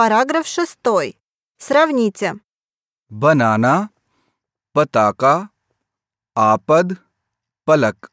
Параграф 6. Сравните. Банана, патака, апад, палак.